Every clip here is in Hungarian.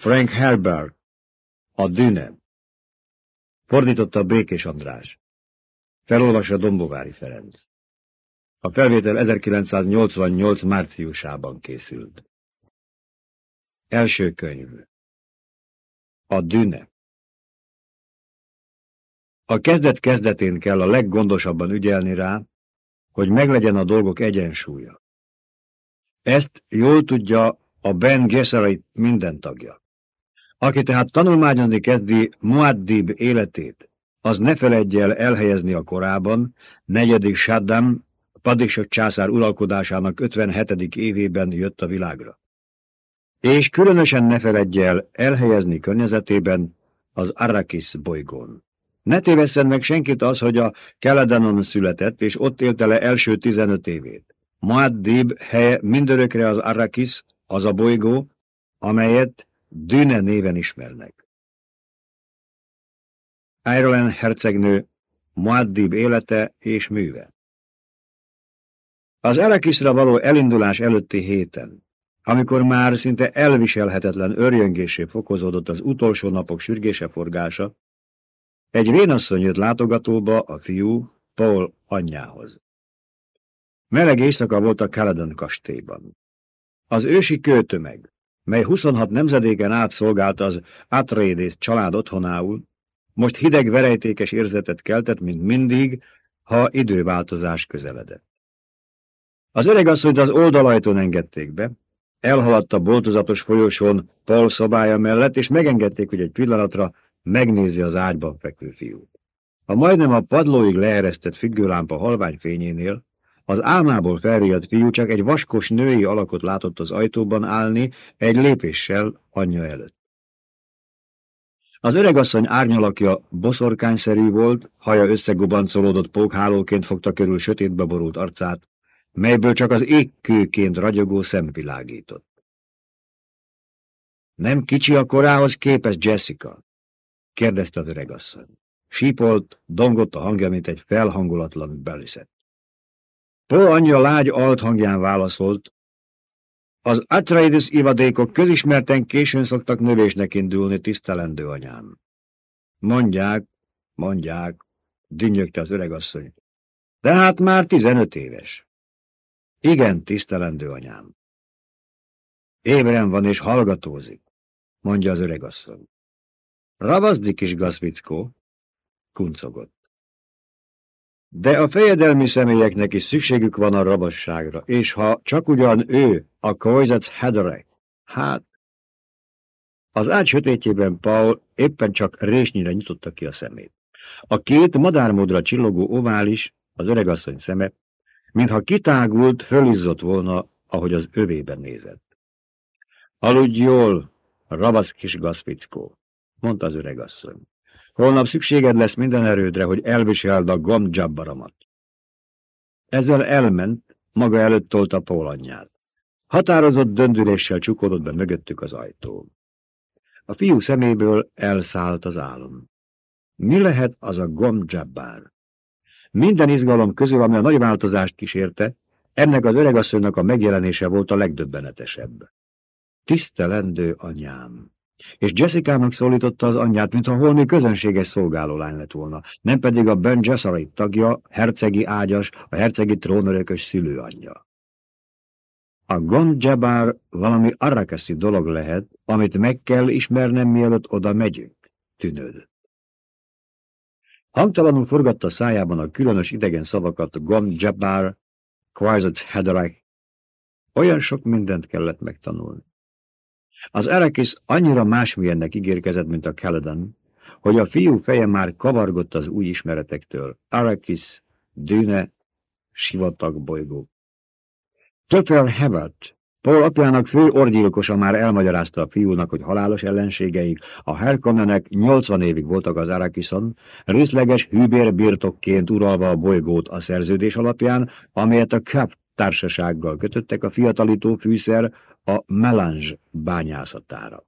Frank Herbert, a Düne. Fordította Békés András. Felolvassa Dombovári Ferenc. A felvétel 1988 márciusában készült. Első könyv. A Düne. A kezdet kezdetén kell a leggondosabban ügyelni rá, hogy meglegyen a dolgok egyensúlya. Ezt jól tudja a Ben Gesserit minden tagja. Aki tehát tanulmányozni kezdi Muaddib életét, az ne feledje el elhelyezni a korában, negyedik Saddam, Padisok császár uralkodásának 57. évében jött a világra. És különösen ne feledje el elhelyezni környezetében az Arrakis bolygón. Ne tévesszen meg senkit az, hogy a Keledanon született, és ott élte le első 15 évét. Muaddib helye mindörökre az Arrakis, az a bolygó, amelyet Düne néven ismernek. Ireland hercegnő, Muaddib élete és műve. Az Elekisra való elindulás előtti héten, amikor már szinte elviselhetetlen örjöngésé fokozódott az utolsó napok sürgése forgása, egy vénasszony jött látogatóba a fiú Paul anyjához. Meleg éjszaka volt a Caledon kastélyban. Az ősi kőtömeg, mely 26 nemzedéken át szolgált az Atreides család otthonául, most hideg verejtékes érzetet keltett, mint mindig, ha időváltozás közeledett. Az öreg asszonyt az oldalajtón engedték be, elhaladt a boltozatos folyosón Paul szobája mellett, és megengedték, hogy egy pillanatra megnézi az ágyban fekvő fiút. A majdnem a padlóig leeresztett függőlámpa halvány fényénél az álmából felriadt fiú csak egy vaskos női alakot látott az ajtóban állni egy lépéssel anyja előtt. Az öregasszony árnyalakja boszorkányszerű volt, haja összegubancolódott pókhálóként fogta körül sötétbe borult arcát, melyből csak az égkőként ragyogó szem világított. Nem kicsi a korához képes Jessica? kérdezte az öregasszony. Sípolt, dongott a hangja, mint egy felhangolatlan beliszett. Paul anyja lágy alt hangján válaszolt, az Atreides ivadékok közismerten későn szoktak növésnek indulni, tisztelendő anyám. Mondják, mondják, dünnyögte az öregasszony. De hát már tizenöt éves. Igen, tisztelendő anyám. Ébren van és hallgatózik, mondja az öregasszony. Ravaszdi kis gazvickó, kuncogott. De a fejedelmi személyeknek is szükségük van a rabasságra, és ha csak ugyan ő, a Koizec Hedorek, hát... Az ágy sötétjében Paul éppen csak résnyire nyitotta ki a szemét. A két madármódra csillogó ovális, az öregasszony szeme, mintha kitágult, fölizzott volna, ahogy az övében nézett. Aludj jól, ravasz kis gazpickó, mondta az öregasszony. Holnap szükséged lesz minden erődre, hogy elviseld a gomdzsabbaramat. Ezzel elment, maga előtt tolta Paul anyját. Határozott döndüléssel csukodott be mögöttük az ajtó. A fiú szeméből elszállt az álom. Mi lehet az a gomdzsabbár? Minden izgalom közül, ami a nagy változást kísérte, ennek az öregasszonynak a megjelenése volt a legdöbbenetesebb. Tisztelendő anyám! És Jessica-nak szólította az anyját, mintha holmi közönséges szolgálólány lett volna, nem pedig a Ben Gesserit tagja, hercegi ágyas, a hercegi trónörökös szülőanyja. A Gond Jabbar valami arrakeszi dolog lehet, amit meg kell ismernem, mielőtt oda megyünk, tűnődött. Hangtalanul forgatta szájában a különös idegen szavakat Gond Jabbar, Hederek. Olyan sok mindent kellett megtanulni. Az Erekis annyira másmilyennek ígérkezett, mint a Caledon, hogy a fiú feje már kavargott az új ismeretektől. Arakis, Dűne, sivatag bolygó. Dr. Hebert, Paul apjának fő orgyilkosa már elmagyarázta a fiúnak, hogy halálos ellenségeik a Herkonnenek 80 évig voltak az Arakison, részleges hűbérbirtokként uralva a bolygót a szerződés alapján, amelyet a Cap társasággal kötöttek a fiatalító fűszer a melange bányászatára.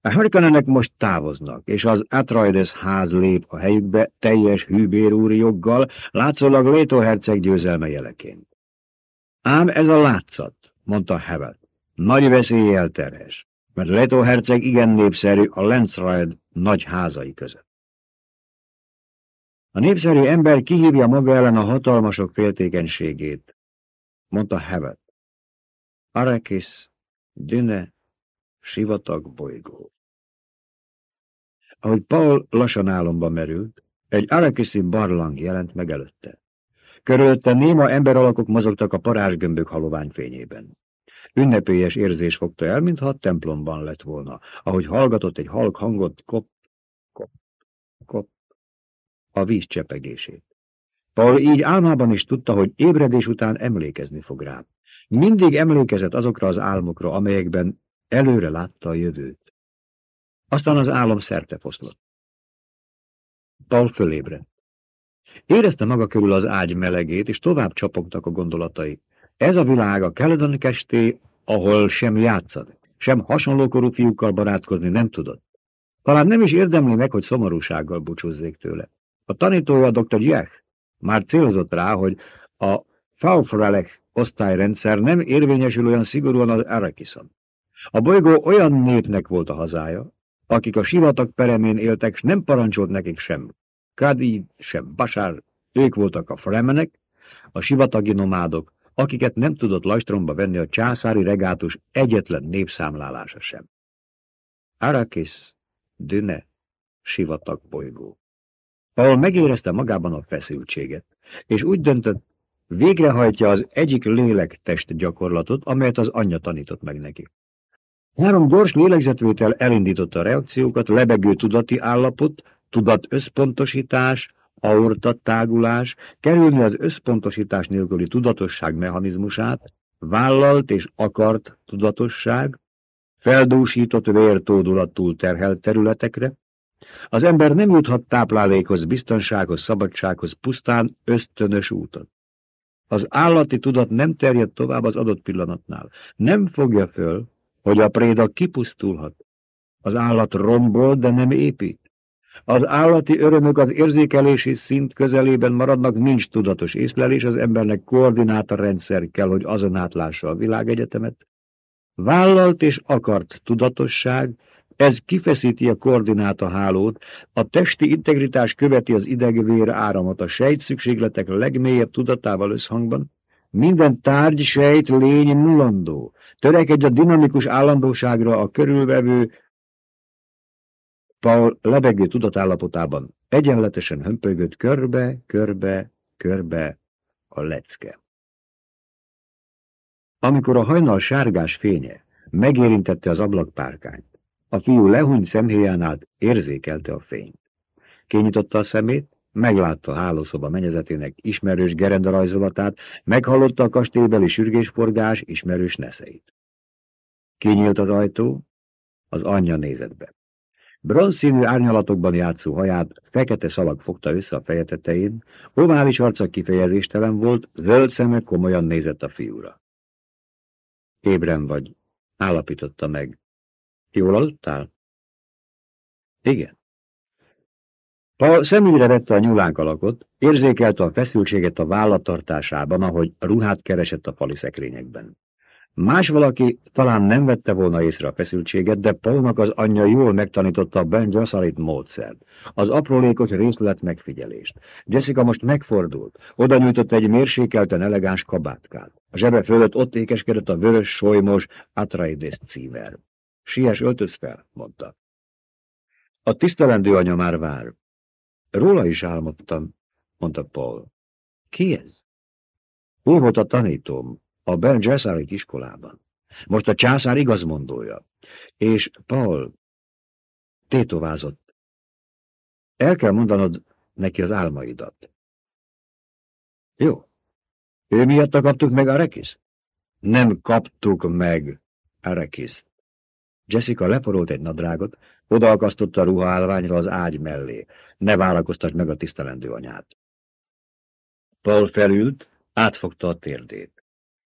A Harkonnenek most távoznak, és az Atreides ház lép a helyükbe teljes hűbérúri joggal, látszólag Léto herceg győzelme jeleként. Ám ez a látszat, mondta Hevet. Nagy veszélyjel terhes. mert Leto herceg igen népszerű a Lensride nagy házai között. A népszerű ember kihívja maga ellen a hatalmasok féltékenységét, mondta Hevet. Arekis, Düne, sivatag bolygó. Ahogy Paul lassan álomba merült, egy Arakiszi barlang jelent meg előtte. Körülötte néma emberalakok mozogtak a parázsgömbök halovány fényében. Ünnepélyes érzés fogta el, mintha a templomban lett volna, ahogy hallgatott egy halk hangot, kop, kop, kop, a víz csepegését. Paul így álmában is tudta, hogy ébredés után emlékezni fog rá. Mindig emlékezett azokra az álmokra, amelyekben előre látta a jövőt. Aztán az álom szerte foszlott. Paul fölébredt. Érezte maga körül az ágy melegét, és tovább csapogtak a gondolatai. Ez a világ a Caledon kesté, ahol sem játszad, sem hasonlókorú fiúkkal barátkozni nem tudott. Talán nem is érdemli meg, hogy szomorúsággal búcsúzzék tőle. A tanítója dr. Jech már célzott rá, hogy a Faufrelek osztályrendszer nem érvényesül olyan szigorúan az Arakison. A bolygó olyan népnek volt a hazája, akik a sivatag peremén éltek, s nem parancsolt nekik sem Kadi, sem Basár, ők voltak a fremenek, a sivatagi nomádok, akiket nem tudott lajstromba venni a császári regátus egyetlen népszámlálása sem. Arakis, Düne, sivatag bolygó. Paul megérezte magában a feszültséget, és úgy döntött, végrehajtja az egyik lélektest gyakorlatot, amelyet az anyja tanított meg neki. Három gyors lélegzetvétel elindította a reakciókat, lebegő tudati állapot, tudat összpontosítás, aortatágulás, kerülni az összpontosítás nélküli tudatosság mechanizmusát, vállalt és akart tudatosság, feldúsított vértódulattul terhelt területekre, az ember nem juthat táplálékhoz, biztonsághoz, szabadsághoz pusztán ösztönös úton. Az állati tudat nem terjed tovább az adott pillanatnál. Nem fogja föl, hogy a préda kipusztulhat. Az állat rombol, de nem épít. Az állati örömök az érzékelési szint közelében maradnak, nincs tudatos észlelés, az embernek koordinátorrendszer kell, hogy azon átlássa a világegyetemet. Vállalt és akart tudatosság, ez kifeszíti a koordinátahálót, a testi integritás követi az idegvér áramot, a sejt szükségletek legmélyebb tudatával összhangban. Minden tárgy, sejt, lény nullandó. Törekedj a dinamikus állandóságra a körülvevő Paul lebegő tudatállapotában egyenletesen hömpölygött körbe, körbe, körbe a lecke. Amikor a hajnal sárgás fénye megérintette az ablakpárkányt, a fiú lehúny szemhéján át érzékelte a fényt. Kinyitotta a szemét, meglátta a hálószoba menyezetének ismerős gerendarajzolatát, meghallotta a kastélybeli sürgésforgás ismerős neszeit. Kinyílt az ajtó, az anyja nézett be. Bronzszínű árnyalatokban játszó haját fekete szalag fogta össze a feje tetején, ovális arca kifejezéstelen volt, zöld szeme komolyan nézett a fiúra. Ébren vagy, állapította meg. Jól aludtál? Igen. Paul szemügyre vette a nyulánk alakot, érzékelte a feszültséget a vállatartásában, ahogy ruhát keresett a fali. Más valaki talán nem vette volna észre a feszültséget, de Paulnak az anyja jól megtanította a Ben Gesserit módszert, az aprólékos részlet megfigyelést. Jessica most megfordult, oda nyújtott egy mérsékelten elegáns kabátkát. A zsebe fölött ott ékeskedett a vörös solymos Atreides címer. Sies öltöz fel, mondta. A tisztelendő anya már vár. Róla is álmodtam, mondta Paul. Ki ez? Volt a tanítóm, a Ben Gesserit iskolában. Most a császár igazmondója. És Paul tétovázott. El kell mondanod neki az álmaidat. Jó. Ő miatt kaptuk meg a rekiszt? Nem kaptuk meg a rekiszt. Jessica leporolt egy nadrágot, odaakasztotta a ruhaállványra az ágy mellé. Ne várakoztas meg a tisztelendő anyát. Paul felült, átfogta a térdét.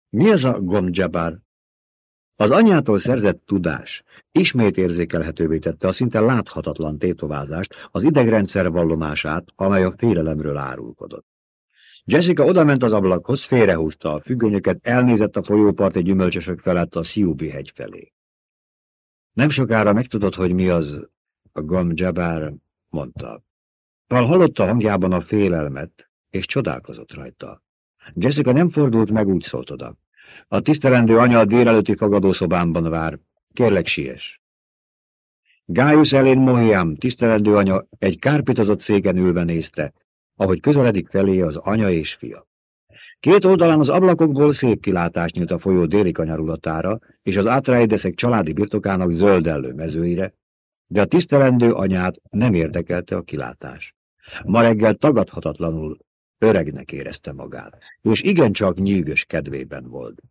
Mi az a gomdzsabár? Az anyától szerzett tudás ismét érzékelhetővé tette a szinte láthatatlan tétovázást, az idegrendszer vallomását, amely a félelemről árulkodott. Jessica odament az ablakhoz, félrehúzta a függönyöket, elnézett a folyópart egy gyümölcsösök felett a Siubi hegy felé. Nem sokára megtudod, hogy mi az a Gom Jabbar, mondta. Paul hallotta hangjában a félelmet, és csodálkozott rajta. Jessica nem fordult meg, úgy szólt oda. A tisztelendő anya a délelőtti fogadószobámban vár. Kérlek, siess. Gaius Elén Mohiam, tisztelendő anya, egy kárpitozott széken ülve nézte, ahogy közeledik felé az anya és fia. Két oldalán az ablakokból szép kilátás nyílt a folyó déli kanyarulatára és az átrájdeszek családi birtokának zöldellő mezőire, de a tisztelendő anyát nem érdekelte a kilátás. Ma reggel tagadhatatlanul öregnek érezte magát, és igencsak nyűgös kedvében volt.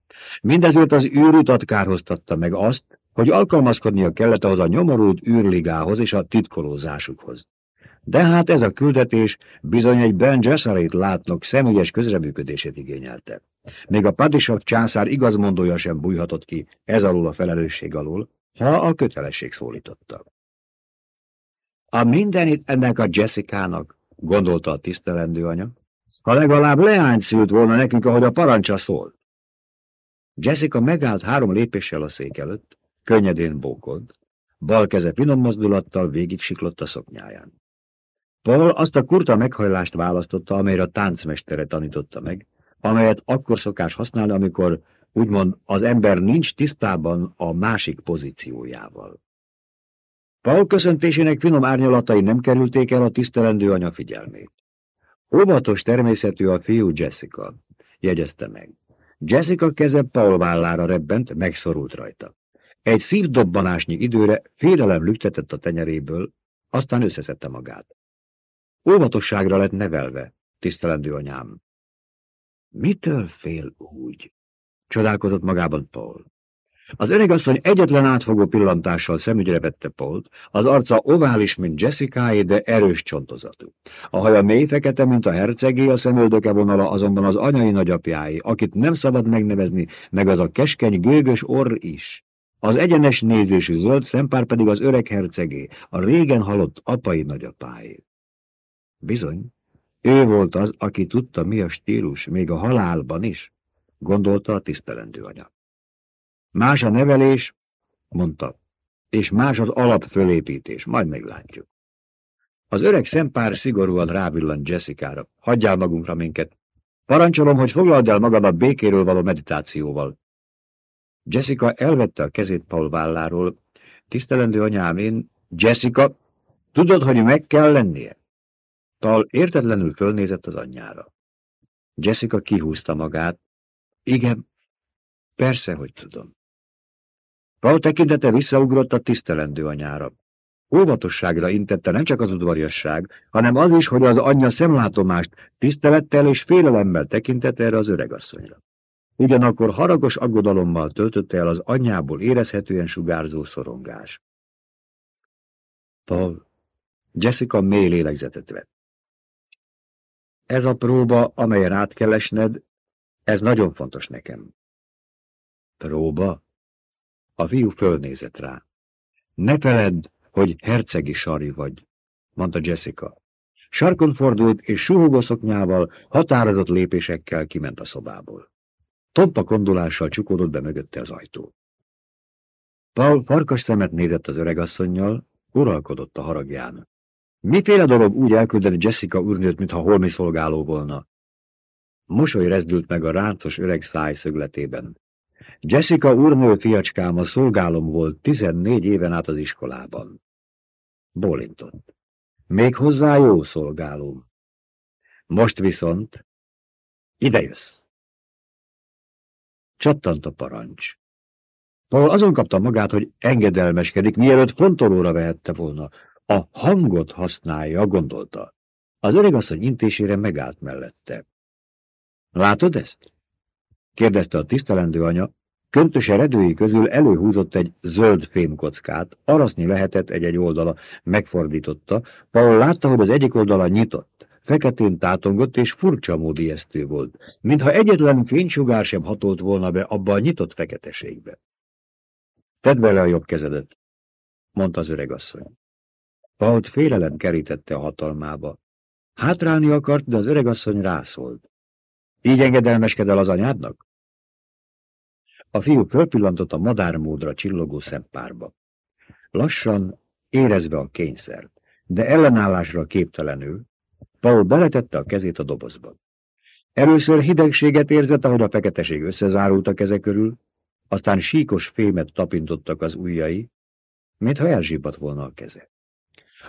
Mindezért az űrutat kárhoztatta meg azt, hogy alkalmazkodnia kellett ahhoz a nyomorult űrligához és a titkolózásukhoz. De hát ez a küldetés bizony egy Ben Gesserit látnok személyes közreműködését igényelte. Még a padisok császár igazmondója sem bújhatott ki ez alul a felelősség alul, ha a kötelesség szólította. A mindenit ennek a Jessica-nak, gondolta a tisztelendő anya, ha legalább leányt szült volna nekünk, ahogy a parancsa szólt. Jessica megállt három lépéssel a szék előtt, könnyedén bókolt, bal keze finom mozdulattal végig siklott a szoknyáján. Paul azt a kurta meghajlást választotta, amelyre a táncmestere tanította meg, amelyet akkor szokás használni, amikor úgymond az ember nincs tisztában a másik pozíciójával. Paul köszöntésének finom árnyalatai nem kerülték el a tisztelendő anya figyelmét. Óvatos természetű a fiú Jessica, jegyezte meg. Jessica keze Paul vállára rebbent, megszorult rajta. Egy szívdobbanásnyi időre félelem lüktetett a tenyeréből, aztán összeszedte magát. Óvatosságra lett nevelve, tisztelendő anyám. Mitől fél úgy? Csodálkozott magában Paul. Az öregasszony egyetlen átfogó pillantással szemügyre vette Polt, az arca ovális, mint Jessica, de erős csontozatú. A haja mély fekete, mint a hercegé, a szemöldöke vonala azonban az anyai nagyapjáé, akit nem szabad megnevezni, meg az a keskeny, gőgös orr is. Az egyenes nézésű zöld szempár pedig az öreg hercegé, a régen halott apai nagyapáé. Bizony, ő volt az, aki tudta, mi a stílus, még a halálban is, gondolta a tisztelendő anya. Más a nevelés, mondta, és más az alapfölépítés, majd meglátjuk. Az öreg szempár szigorúan rávillant Jessica-ra. Hagyjál magunkra minket. Parancsolom, hogy foglald el magad a békéről való meditációval. Jessica elvette a kezét Paul válláról. Tisztelendő anyám, én... Jessica, tudod, hogy meg kell lennie? Paul értetlenül fölnézett az anyjára. Jessica kihúzta magát. Igen, persze, hogy tudom. Paul tekintete visszaugrott a tisztelendő anyára. Óvatosságra intette nem csak az udvariasság, hanem az is, hogy az anyja szemlátomást tisztelettel és félelemmel tekintett erre az öregasszonyra. Ugyanakkor haragos aggodalommal töltötte el az anyjából érezhetően sugárzó szorongás. Paul, Jessica mély lélegzetet vett. Ez a próba, amelyen át kell esned, ez nagyon fontos nekem. Próba? A fiú fölnézett rá. Ne feledd, hogy hercegi sari vagy, mondta Jessica. Sarkon fordult, és suhogó szoknyával, határozott lépésekkel kiment a szobából. Tompa kondulással csukódott be mögötte az ajtó. Paul farkas szemet nézett az öregasszonynal, uralkodott a haragján. Miféle dolog úgy elküldeni Jessica úrnőt, mintha holmi szolgáló volna? Mosoly rezdült meg a rántos öreg száj szögletében. Jessica úrnő fiacskám a szolgálom volt 14 éven át az iskolában. Bólintott. Még hozzá jó szolgálom. Most viszont ide jössz. Csattant a parancs. Paul azon kapta magát, hogy engedelmeskedik, mielőtt fontolóra vehette volna. A hangot használja, gondolta. Az öregasszony intésére megállt mellette. Látod ezt? kérdezte a tisztelendő anya, Köntöse redői közül előhúzott egy zöld fémkockát, araszni lehetett egy-egy oldala, megfordította. Paul látta, hogy az egyik oldala nyitott, feketén tátongott és furcsa mód ijesztő volt, mintha egyetlen fénysugár sem hatolt volna be abba a nyitott feketeségbe. Tedd bele a jobb kezedet, mondta az öregasszony. Paul félelem kerítette a hatalmába. Hátrálni akart, de az öregasszony rászólt. Így engedelmesked el az anyádnak? A fiú fölpillantott a madármódra csillogó szempárba. Lassan, érezve a kényszert, de ellenállásra képtelenül, Paul beletette a kezét a dobozba. Először hidegséget érzett, ahogy a feketeség összezárult a keze körül, aztán síkos fémet tapintottak az ujjai, mintha elzsibbat volna a keze.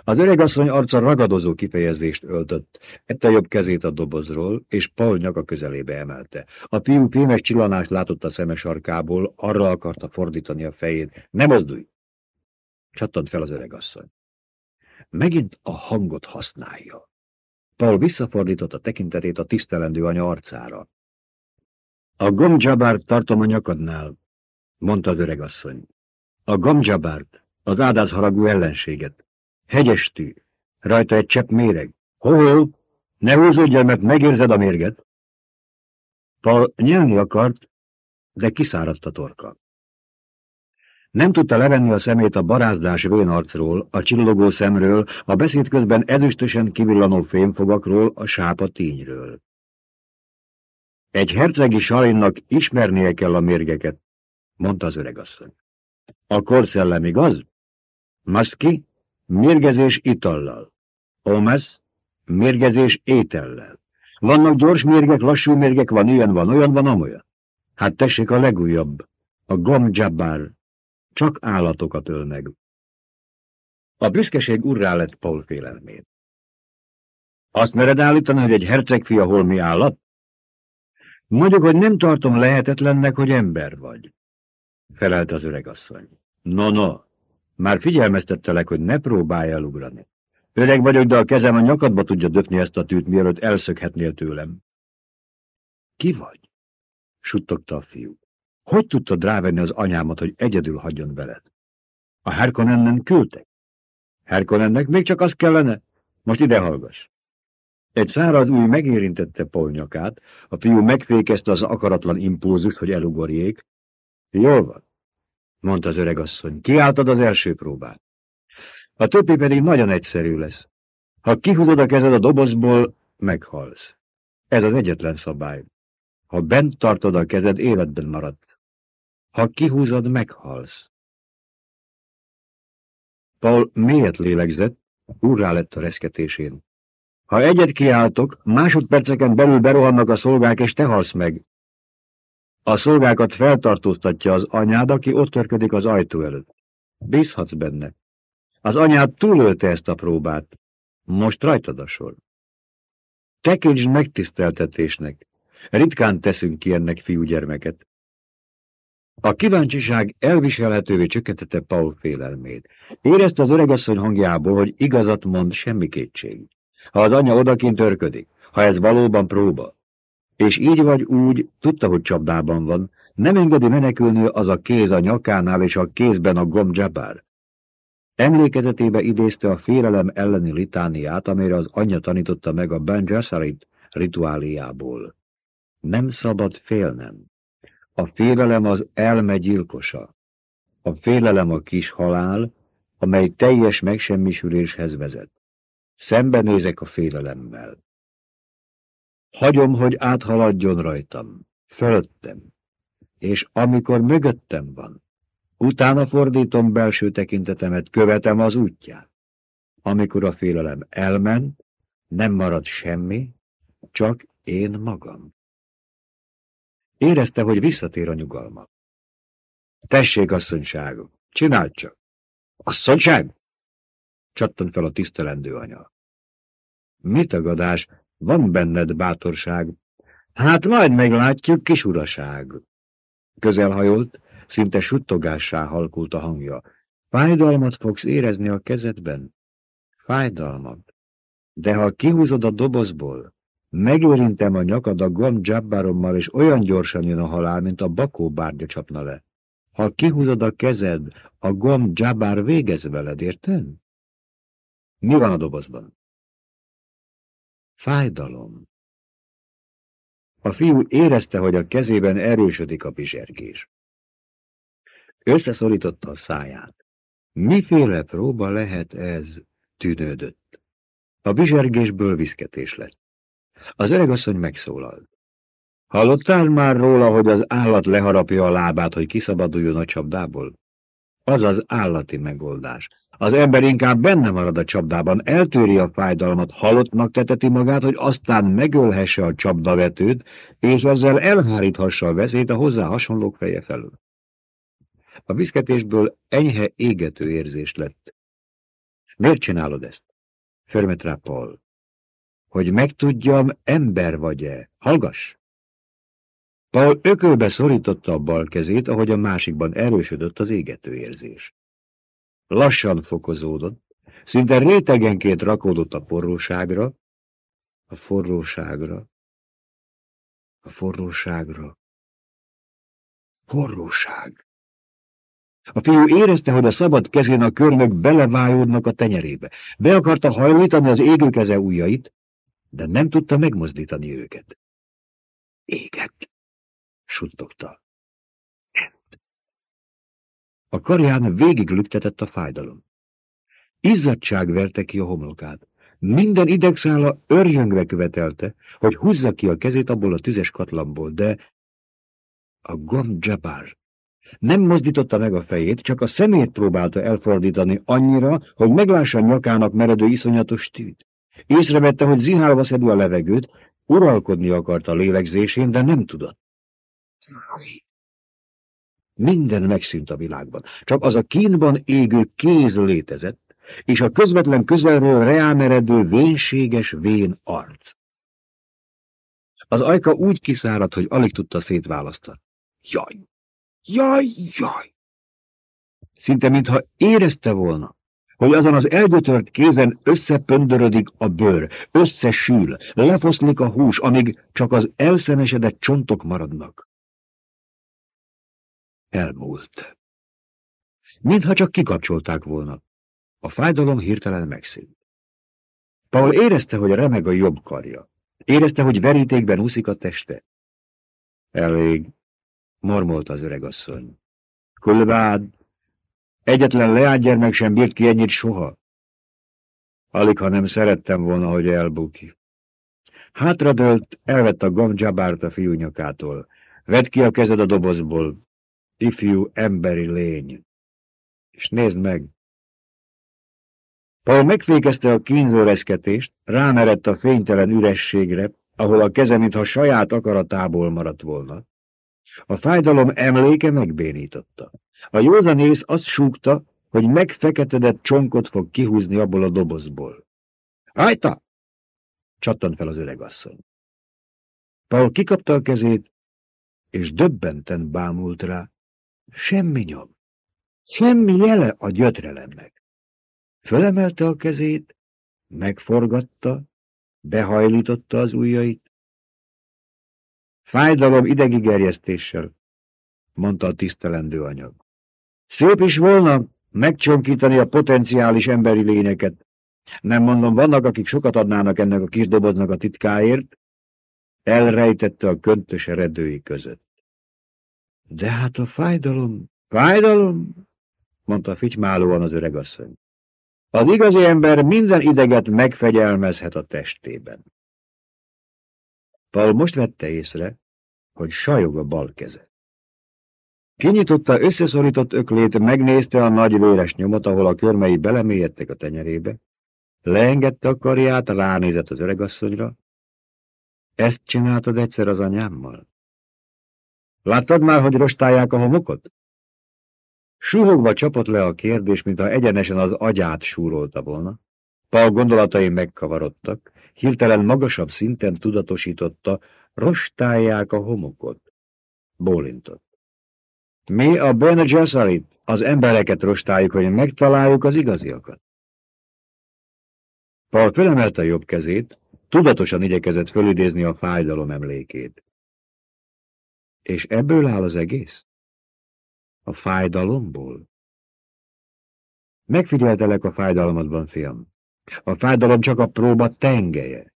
Az öregasszony arca ragadozó kifejezést öltött, ette jobb kezét a dobozról, és Paul nyaka közelébe emelte. A fiú fémes csillanást látott a szeme sarkából, arra akarta fordítani a fejét. Ne mozdulj! Csattant fel az öregasszony. Megint a hangot használja. Paul visszafordította tekintetét a tisztelendő anya arcára. A gomdzsabárt tartom a nyakadnál, mondta az öregasszony. A gomdzsabárt, az ádázharagú ellenséget. Hegyestű, rajta egy csepp méreg. Hol? Ne húzódj mert megérzed a mérget. Paul nyelni akart, de kiszáradt a torka. Nem tudta levenni a szemét a barázdás arcról, a csillogó szemről, a beszéd közben ezüstösen kivillanó fémfogakról, a sápa tényről. Egy hercegi salinnak ismernie kell a mérgeket, mondta az öregasszony. A korszellem igaz? Maszki? Mérgezés itallal. Omes? Mérgezés étellel. Vannak gyors mérgek, lassú mérgek, van ilyen, van olyan, van amolyan. Hát tessék a legújabb, a Gomjabbar csak állatokat öl meg. A büszkeség urrá lett Paul félelmét. Azt mered állítani, hogy egy hercegfia holmi állat? Mondjuk, hogy nem tartom lehetetlennek, hogy ember vagy. Felelt az öregasszony. No, no, már figyelmeztettelek, hogy ne próbálj elugrani. Öreg vagyok, de a kezem a nyakadba tudja döpni ezt a tűt, mielőtt elszökhetnél tőlem. Ki vagy? suttogta a fiú. Hogy tudtad rávenni az anyámat, hogy egyedül hagyjon veled? A Herkonennen küldtek? Herkonennek még csak az kellene? Most ide hallgass. Egy száraz új megérintette Paul nyakát, a fiú megfékezte az akaratlan impulzus, hogy elugorjék. Jól van, mondta az öregasszony, kiálltad az első próbát. A többi pedig nagyon egyszerű lesz. Ha kihúzod a kezed a dobozból, meghalsz. Ez az egyetlen szabály. Ha bent tartod a kezed, életben maradsz. Ha kihúzod, meghalsz. Paul mélyet lélegzett, úrrá lett a reszketésén. Ha egyet kiáltok, másodperceken belül berohannak a szolgák, és te halsz meg. A szolgákat feltartóztatja az anyád, aki ott törködik az ajtó előtt. Bízhatsz benne. Az anyád túlölte ezt a próbát. Most rajtad a sor. Tekintsd megtiszteltetésnek. Ritkán teszünk ki ennek fiúgyermeket. A kíváncsiság elviselhetővé csökkentette Paul félelmét. Érezte az öregasszony hangjából, hogy igazat mond semmi kétség. Ha az anya odakint törködik, ha ez valóban próba. És így vagy úgy, tudta, hogy csapdában van, nem engedi menekülni az a kéz a nyakánál és a kézben a gomb. Emlékezetébe idézte a félelem elleni litániát, amire az anyja tanította meg a Ben Gesserit rituáliából. Nem szabad félnem. A félelem az elme gyilkosa. A félelem a kis halál, amely teljes megsemmisüléshez vezet. Szembenézek a félelemmel. Hagyom, hogy áthaladjon rajtam, fölöttem, és amikor mögöttem van, utána fordítom belső tekintetemet, követem az útját. Amikor a félelem elment, nem marad semmi, csak én magam. Érezte, hogy visszatér a nyugalma. Tessék, asszonyságom, csináld csak. Asszonyság? Csattant fel a tisztelendő anya. Mit a gadás? Van benned bátorság. Hát majd meglátjuk, kis uraság. Közelhajolt, szinte suttogássá halkult a hangja. Fájdalmat fogsz érezni a kezedben? Fájdalmat. De ha kihúzod a dobozból, Megőrintem a nyakad a gomb dzsabbárommal, és olyan gyorsan jön a halál, mint a bakó bárgya csapna le. Ha kihúzod a kezed, a gomb dzsabár végez veled, érted? Mi van a dobozban? Fájdalom. A fiú érezte, hogy a kezében erősödik a pizsergés. Összeszorította a száját. Miféle próba lehet ez? tűnődött. A bizsergésből viszketés lett. Az öregasszony megszólalt. Hallottál már róla, hogy az állat leharapja a lábát, hogy kiszabaduljon a csapdából? Az az állati megoldás. Az ember inkább benne marad a csapdában, eltőri a fájdalmat, halottnak teteti magát, hogy aztán megölhesse a csapdavetőt, és ezzel elháríthassa a veszélyt a hozzá hasonlók feje felől. A viszketésből enyhe égető érzés lett. Miért csinálod ezt? Förmet rá Paul. Hogy megtudjam, ember vagy-e. Hallgass! Paul ökölbe szorította a bal kezét, ahogy a másikban erősödött az égető érzés. Lassan fokozódott, szinte rétegenként rakódott a forróságra, a forróságra, a forróságra. Forróság. A fiú érezte, hogy a szabad kezén a körmök belevájódnak a tenyerébe. Be akarta hajlítani az égő keze ujjait, de nem tudta megmozdítani őket. Éget, suttogta. A karján végig lüktetett a fájdalom. Izzadság verte ki a homlokát. Minden idegszála örjöngve követelte, hogy húzza ki a kezét abból a tüzes katlamból, de a Jabbar nem mozdította meg a fejét, csak a szemét próbálta elfordítani annyira, hogy meglássa nyakának meredő iszonyatos tűt. Észrevette, hogy zihálva szedi a levegőt, uralkodni akarta a lélegzésén, de nem tudott. Minden megszűnt a világban. Csak az a kínban égő kéz létezett, és a közvetlen közelről reámeredő vénséges vén arc. Az ajka úgy kiszáradt, hogy alig tudta szétválasztani. Jaj! Jaj, jaj! Szinte mintha érezte volna, hogy azon az elgötört kézen összepöndörödik a bőr, összesül, lefoszlik a hús, amíg csak az elszenesedett csontok maradnak. Elmúlt. Mintha csak kikapcsolták volna. A fájdalom hirtelen megszűnt. Paul érezte, hogy remeg a jobb karja. Érezte, hogy verítékben úszik a teste. Elég, mormolt az öregasszony. Kulvád, egyetlen leánygyermek sem bírt ki ennyit soha. Alig, ha nem szerettem volna, hogy elbuki. Hátradőlt, elvett a gomdzsabárt a fiú nyakától. Vedd ki a kezed a dobozból, ifjú emberi lény. És nézd meg! Paul megfékezte a kínzó reszketést, rámerett a fénytelen ürességre, ahol a keze, mintha saját akaratából maradt volna. A fájdalom emléke megbénította. A józanész azt súgta, hogy megfeketedett csonkot fog kihúzni abból a dobozból. Ajta! csattant fel az öregasszony. Paul kikapta a kezét, és döbbenten bámult rá. Semmi nyom, semmi jele a gyötrelemnek. Fölemelte a kezét, megforgatta, behajlította az ujjait, Fájdalom idegi gerjesztéssel, mondta a tisztelendő anyag. Szép is volna megcsonkítani a potenciális emberi lényeket. Nem mondom, vannak, akik sokat adnának ennek a kis doboznak a titkáért, elrejtette a köntös eredői között. De hát a fájdalom, fájdalom, mondta fitymálóan az öregasszony. Az igazi ember minden ideget megfegyelmezhet a testében. Paul most vette észre, hogy sajog a bal keze. Kinyitotta összeszorított öklét, megnézte a nagy véres nyomot, ahol a körmei belemélyedtek a tenyerébe, leengedte a karját, ránézett az öregasszonyra. Ezt csináltad egyszer az anyámmal? Láttad már, hogy rostálják a homokot? Suhogva csapott le a kérdés, mintha egyenesen az agyát súrolta volna. Paul gondolatai megkavarodtak, hirtelen magasabb szinten tudatosította, rostálják a homokot. Bólintott. Mi a Bene Gesserit, az embereket rostáljuk, hogy megtaláljuk az igaziakat. Paul fölemelte jobb kezét, tudatosan igyekezett fölidézni a fájdalom emlékét. És ebből áll az egész? A fájdalomból? Megfigyeltelek a fájdalmadban, fiam. A fájdalom csak a próba tengeje.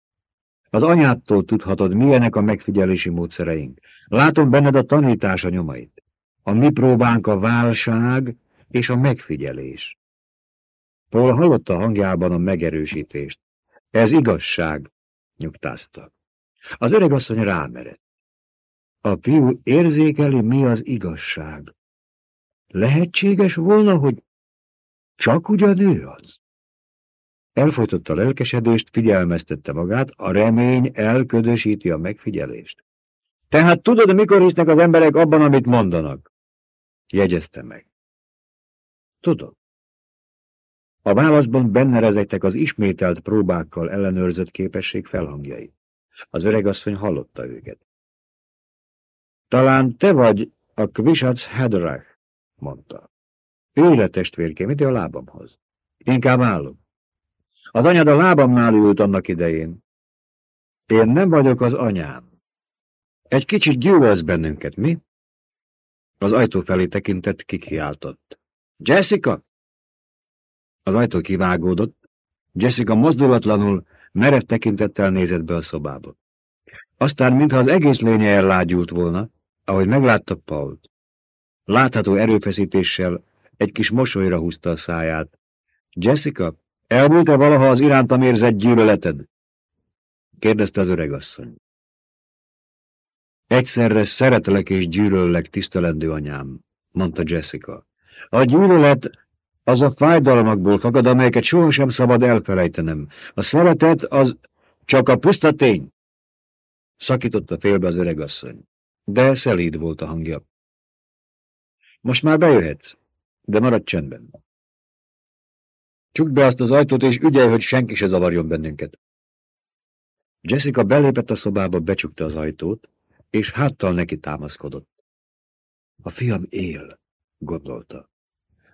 Az anyától tudhatod, milyenek a megfigyelési módszereink. Látom benned a tanítás a nyomait. A mi próbánk a válság és a megfigyelés. Paul hallotta hangjában a megerősítést. Ez igazság, nyugtázta. Az öregasszony rámerett. A fiú érzékeli, mi az igazság. Lehetséges volna, hogy csak ugyan ő az? Elfolytotta a lelkesedést, figyelmeztette magát, a remény elködösíti a megfigyelést. Tehát tudod, mikor hisznek az emberek abban, amit mondanak? Jegyezte meg. Tudom. A válaszban benne rezegtek az ismételt próbákkal ellenőrzött képesség felhangjai. Az öregasszony hallotta őket. Talán te vagy a Kvisac Hedrach, mondta. Életestvérkém, ide a lábamhoz. Inkább állok. Az anyád a lábamnál ült annak idején. Én nem vagyok az anyám. Egy kicsit gyűlölsz bennünket, mi? Az ajtó felé tekintett, kikiáltott. Jessica! Az ajtó kivágódott. Jessica mozdulatlanul, merev tekintettel nézett be a szobába. Aztán, mintha az egész lénye ellágyult volna, ahogy meglátta Pault. Látható erőfeszítéssel egy kis mosolyra húzta a száját. Jessica, elmúlt-e valaha az irántam érzett gyűlöleted? kérdezte az öregasszony. Egyszerre szeretlek és gyűlöllek, tisztelendő anyám, mondta Jessica. A gyűlölet az a fájdalmakból fakad, amelyeket sohasem szabad elfelejtenem. A szeretet az csak a puszta tény. Szakította félbe az öregasszony, de szelíd volt a hangja. Most már bejöhetsz, de maradj csendben. Csukd be azt az ajtót, és ügyelj, hogy senki se zavarjon bennünket. Jessica belépett a szobába, becsukta az ajtót, és háttal neki támaszkodott. A fiam él, gondolta.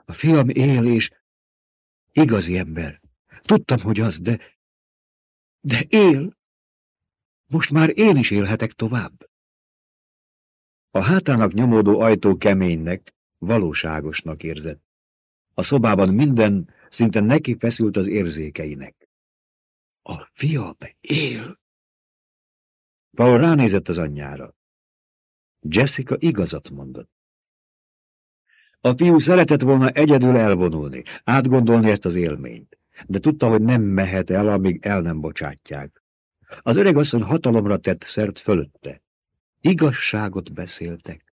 A fiam él, és igazi ember. Tudtam, hogy az, de... De él. Most már én is élhetek tovább. A hátának nyomódó ajtó keménynek, valóságosnak érzett. A szobában minden szinte neki feszült az érzékeinek. A fiam él! Paul ránézett az anyjára. Jessica igazat mondott. A fiú szeretett volna egyedül elvonulni, átgondolni ezt az élményt, de tudta, hogy nem mehet el, amíg el nem bocsátják. Az öreg asszony hatalomra tett szert fölötte. Igazságot beszéltek.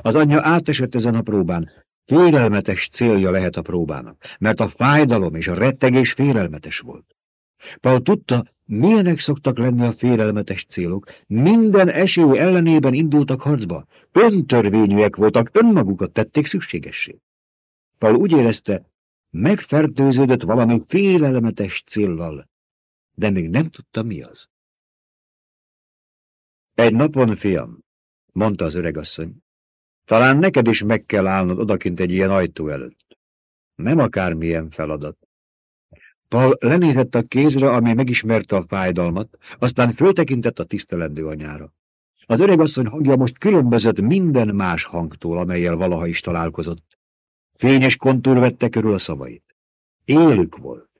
Az anyja átesett ezen a próbán. Félelmetes célja lehet a próbának, mert a fájdalom és a rettegés félelmetes volt. Paul tudta, milyenek szoktak lenni a félelmetes célok. Minden esély ellenében indultak harcba. Öntörvényűek voltak, önmagukat tették szükségessé. Paul úgy érezte, megfertőződött valami félelmetes céllal, de még nem tudta, mi az. Egy napon, fiam, mondta az öregasszony, talán neked is meg kell állnod odakint egy ilyen ajtó előtt. Nem akármilyen feladat. Paul lenézett a kézre, ami megismerte a fájdalmat, aztán föltekintett a tisztelendő anyára. Az öregasszony hangja most különbözött minden más hangtól, amelyel valaha is találkozott. Fényes kontúr vette körül a szavait. Élük volt.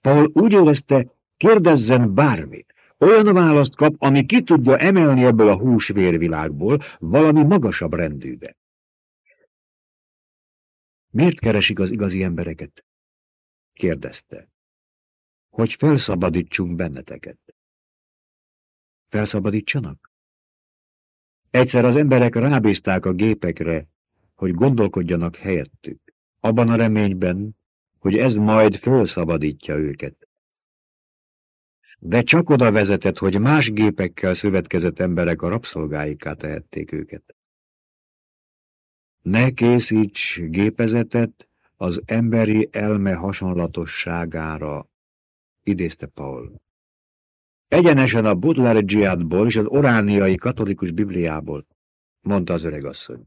Paul úgy érezte, kérdezzen bármit. Olyan választ kap, ami ki tudja emelni ebből a húsvérvilágból valami magasabb rendűbe. Miért keresik az igazi embereket? kérdezte hogy felszabadítsunk benneteket. Felszabadítsanak? Egyszer az emberek rábízták a gépekre, hogy gondolkodjanak helyettük, abban a reményben, hogy ez majd felszabadítja őket. De csak oda vezetett, hogy más gépekkel szövetkezett emberek a rabszolgáiká tehették őket. Ne készíts gépezetet az emberi elme hasonlatosságára, idézte Paul. Egyenesen a Budlergiátból és az orániai katolikus bibliából, mondta az öregasszony.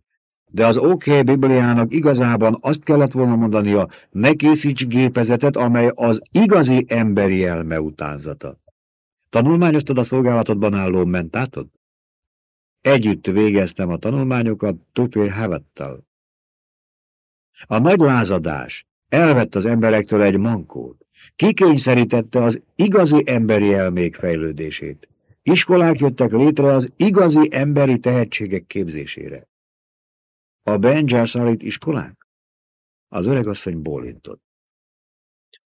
De az OK Bibliának igazában azt kellett volna mondania, ne készíts gépezetet, amely az igazi emberi elme utánzata. Tanulmányoztad a szolgálatodban álló mentátod? Együtt végeztem a tanulmányokat Tupé Havettal. A nagy lázadás elvett az emberektől egy mankót kikényszerítette az igazi emberi elmék fejlődését. Iskolák jöttek létre az igazi emberi tehetségek képzésére. A Benjászálit iskolák? Az öregasszony bólintott.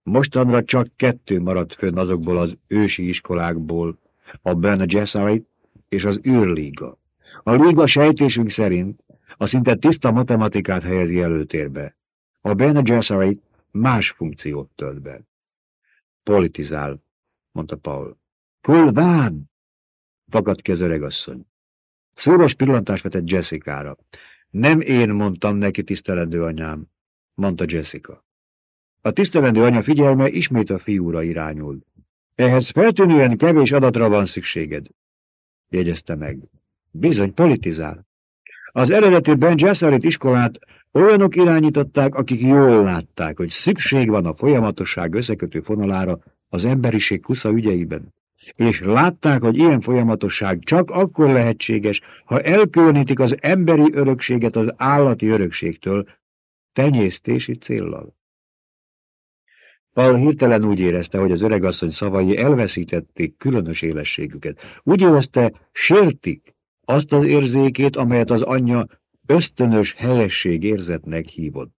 Mostanra csak kettő maradt fönn azokból az ősi iskolákból, a Ben Gesserit és az űrliga. A liga sejtésünk szerint A szinte tiszta matematikát helyezi előtérbe. A Bene Gesserit más funkciót tölt be. Politizál, mondta Paul. Kulvád! Fakadt ki az öregasszony. Szóros pillantást vetett Jessica-ra. Nem én mondtam neki, tisztelendő anyám, mondta Jessica. A tisztelendő anya figyelme ismét a fiúra irányul. Ehhez feltűnően kevés adatra van szükséged, jegyezte meg. Bizony, politizál. Az eredeti Ben Gesserit iskolát olyanok irányították, akik jól látták, hogy szükség van a folyamatosság összekötő fonalára az emberiség kusza ügyeiben és látták, hogy ilyen folyamatosság csak akkor lehetséges, ha elkülönítik az emberi örökséget az állati örökségtől, tenyésztési céllal. Paul hirtelen úgy érezte, hogy az öregasszony szavai elveszítették különös élességüket. Úgy érezte, sértik azt az érzékét, amelyet az anyja ösztönös helyesség érzetnek hívott.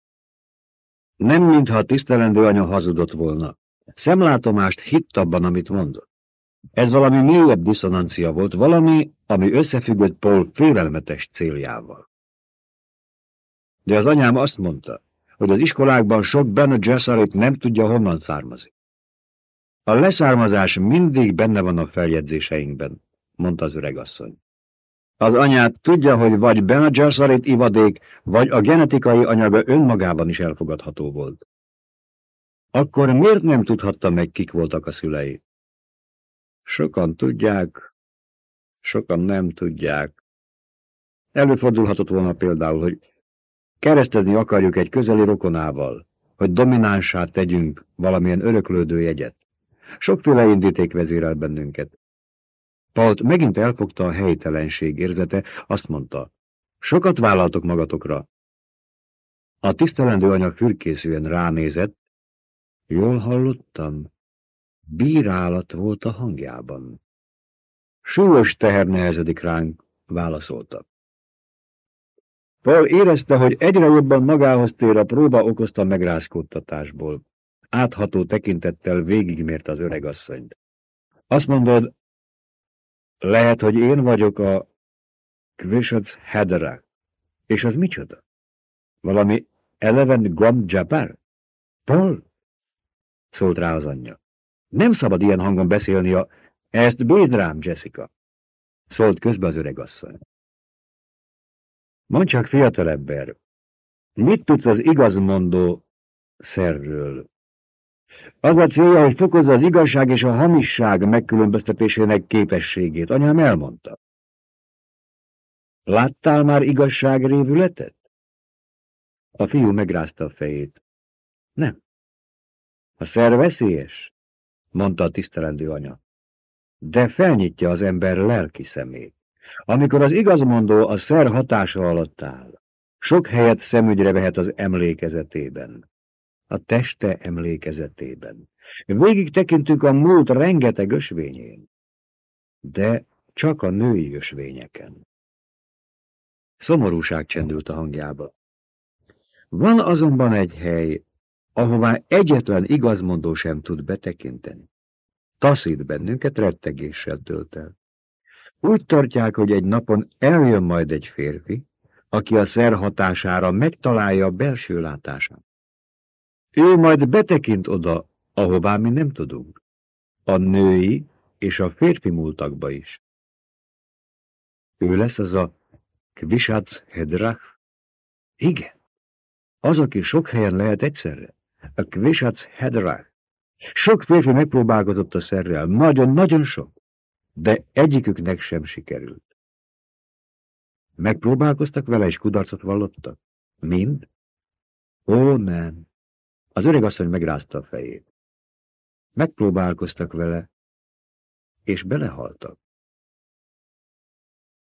Nem mintha a tisztelendő anya hazudott volna. Szemlátomást hitt abban, amit mondott. Ez valami mélyebb diszonancia volt, valami, ami összefüggött Paul félelmetes céljával. De az anyám azt mondta, hogy az iskolákban sok Bene Gesserit nem tudja, honnan származik. A leszármazás mindig benne van a feljegyzéseinkben, mondta az öregasszony. Az anyát tudja, hogy vagy Bene Gesserit ivadék, vagy a genetikai anyaga önmagában is elfogadható volt. Akkor miért nem tudhatta meg, kik voltak a szülei? Sokan tudják, sokan nem tudják. Előfordulhatott volna például, hogy keresztezni akarjuk egy közeli rokonával, hogy dominánsá tegyünk valamilyen öröklődő jegyet. Sokféle indíték vezérel bennünket. Palt megint elfogta a helytelenség érzete, azt mondta, sokat vállaltok magatokra. A tisztelendő anya fürkészűen ránézett, jól hallottam, Bírálat volt a hangjában. Súlyos teher nehezedik ránk, válaszolta. Paul érezte, hogy egyre jobban magához tér a próba okozta megrázkódtatásból. Átható tekintettel végigmért az öregasszonyt. Azt mondod, lehet, hogy én vagyok a Kvishac Hedera. És az micsoda? Valami Eleven Gom Jabbar? Paul? Szólt rá az anyja. Nem szabad ilyen hangon beszélni a... Ezt bízd rám, Jessica, szólt közbe az öregasszony. Mondd csak, fiatalember, mit tudsz az igazmondó szerről? Az a célja, hogy fokozza az igazság és a hamisság megkülönböztetésének képességét. Anyám elmondta. Láttál már igazságrévületet? A fiú megrázta a fejét. Nem. A szer veszélyes? mondta a tisztelendő anya. De felnyitja az ember lelki szemét. Amikor az igazmondó a szer hatása alatt áll, sok helyet szemügyre vehet az emlékezetében, a teste emlékezetében. Végig tekintünk a múlt rengeteg ösvényén, de csak a női ösvényeken. Szomorúság csendült a hangjába. Van azonban egy hely, ahová egyetlen igazmondó sem tud betekinteni. Taszít bennünket, rettegéssel tölt el. Úgy tartják, hogy egy napon eljön majd egy férfi, aki a szer hatására megtalálja a belső látását. Ő majd betekint oda, ahová mi nem tudunk. A női és a férfi múltakba is. Ő lesz az a Kvisac Hedrach? Igen. Az, aki sok helyen lehet egyszerre a Kvisac Hedrák. Sok férfi megpróbálkozott a szerrel, nagyon-nagyon sok, de egyiküknek sem sikerült. Megpróbálkoztak vele, és kudarcot vallottak? Mind? Ó, nem. Az öreg asszony megrázta a fejét. Megpróbálkoztak vele, és belehaltak.